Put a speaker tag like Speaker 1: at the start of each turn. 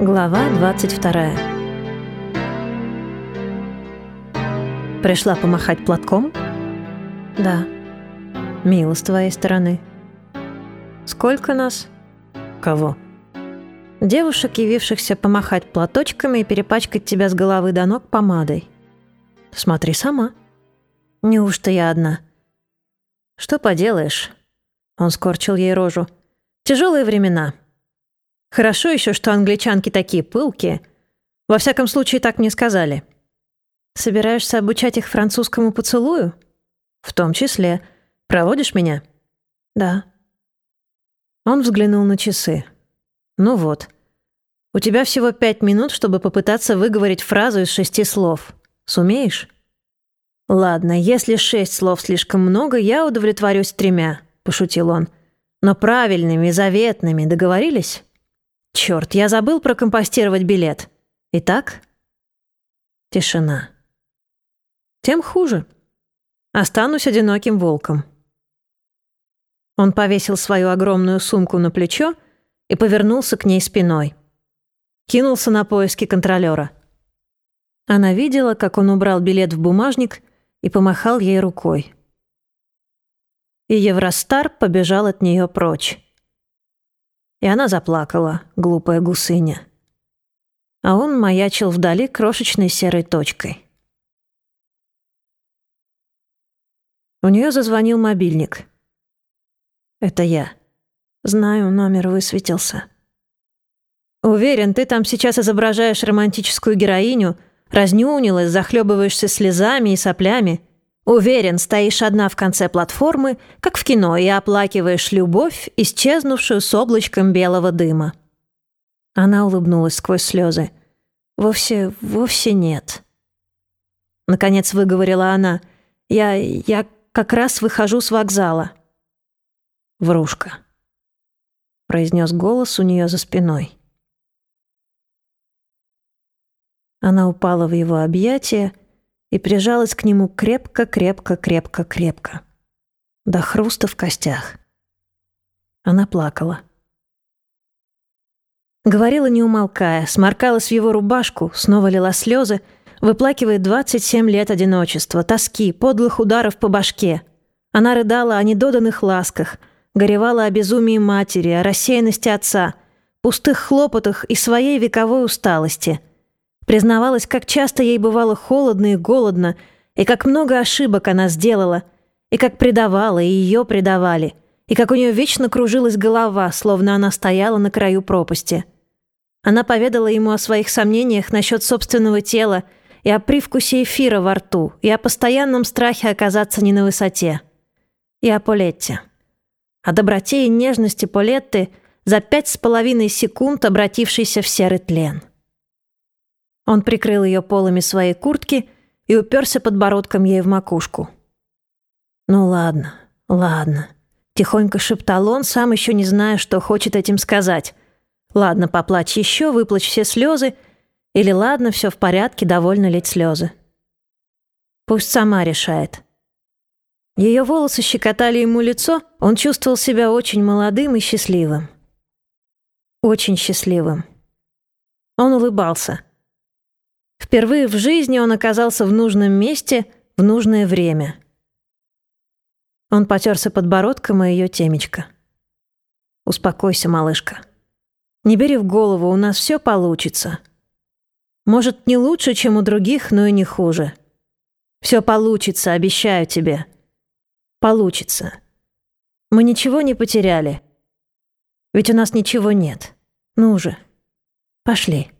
Speaker 1: Глава 22 Пришла помахать платком? Да. Мило с твоей стороны. Сколько нас? Кого? Девушек, явившихся помахать платочками и перепачкать тебя с головы до ног помадой. Смотри сама. Неужто я одна? Что поделаешь? Он скорчил ей рожу. Тяжелые времена. Хорошо еще, что англичанки такие пылкие. Во всяком случае, так мне сказали. Собираешься обучать их французскому поцелую? В том числе. Проводишь меня? Да. Он взглянул на часы. Ну вот. У тебя всего пять минут, чтобы попытаться выговорить фразу из шести слов. Сумеешь? Ладно, если шесть слов слишком много, я удовлетворюсь тремя, пошутил он. Но правильными, заветными, договорились? Черт, я забыл прокомпостировать билет. Итак? Тишина. Тем хуже. Останусь одиноким волком. Он повесил свою огромную сумку на плечо и повернулся к ней спиной. Кинулся на поиски контролера. Она видела, как он убрал билет в бумажник и помахал ей рукой. И Евростар побежал от нее прочь. И она заплакала, глупая гусыня. А он маячил вдали крошечной серой точкой. У нее зазвонил мобильник. «Это я. Знаю, номер высветился». «Уверен, ты там сейчас изображаешь романтическую героиню, разнюнилась, захлебываешься слезами и соплями. Уверен, стоишь одна в конце платформы, как в кино, и оплакиваешь любовь, исчезнувшую с облачком белого дыма». Она улыбнулась сквозь слезы. «Вовсе, вовсе нет». Наконец выговорила она. «Я... я как раз выхожу с вокзала». «Врушка», — произнес голос у нее за спиной. Она упала в его объятия, и прижалась к нему крепко-крепко-крепко-крепко. До хруста в костях. Она плакала. Говорила не умолкая, сморкалась в его рубашку, снова лила слезы, выплакивает 27 лет одиночества, тоски, подлых ударов по башке. Она рыдала о недоданных ласках, горевала о безумии матери, о рассеянности отца, пустых хлопотах и своей вековой усталости — Признавалась, как часто ей бывало холодно и голодно, и как много ошибок она сделала, и как предавала, и ее предавали, и как у нее вечно кружилась голова, словно она стояла на краю пропасти. Она поведала ему о своих сомнениях насчет собственного тела и о привкусе эфира во рту, и о постоянном страхе оказаться не на высоте. И о Полетте. О доброте и нежности Полетты за пять с половиной секунд обратившейся в серый тлен. Он прикрыл ее полами своей куртки и уперся подбородком ей в макушку. «Ну ладно, ладно», — тихонько шептал он, сам еще не зная, что хочет этим сказать. «Ладно, поплачь еще, выплачь все слезы, или ладно, все в порядке, довольно лить слезы». Пусть сама решает. Ее волосы щекотали ему лицо, он чувствовал себя очень молодым и счастливым. Очень счастливым. Он улыбался — Впервые в жизни он оказался в нужном месте в нужное время. Он потерся подбородком и ее темечко. «Успокойся, малышка. Не бери в голову, у нас все получится. Может, не лучше, чем у других, но и не хуже. Все получится, обещаю тебе. Получится. Мы ничего не потеряли. Ведь у нас ничего нет. Ну же, пошли».